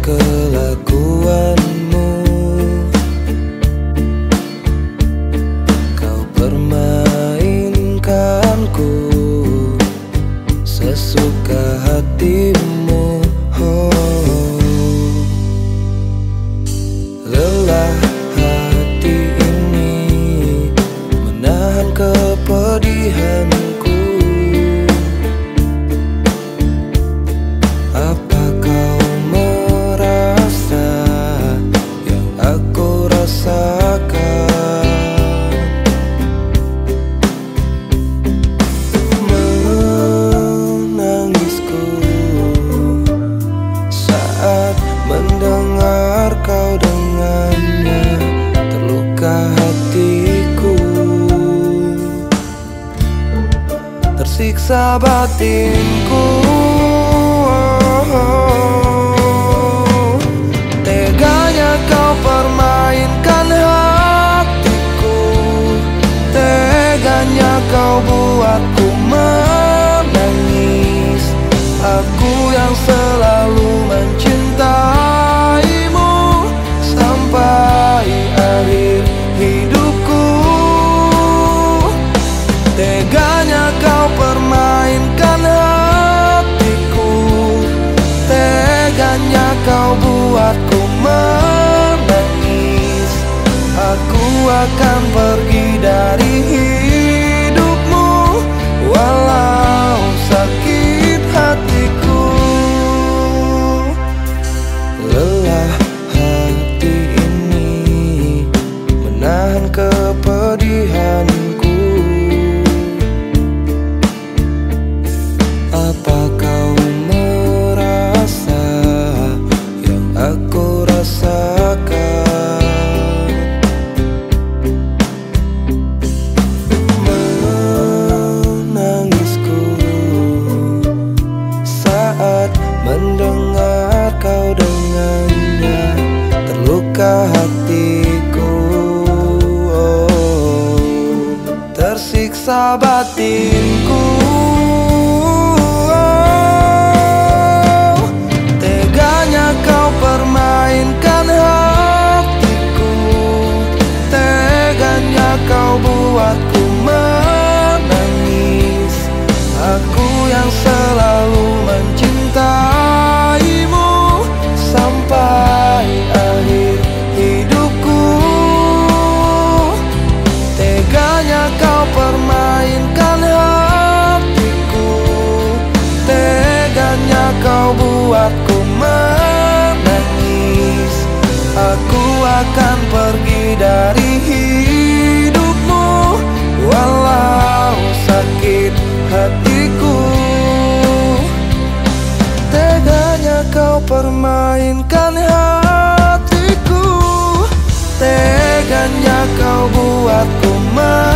Kelakuan. rasa oh, oh. akan pergi dari batinku akan pergi dari hidupmu. Walau sakit hatiku Teganya kau permainkan hatiku. Teganya kau buatku mati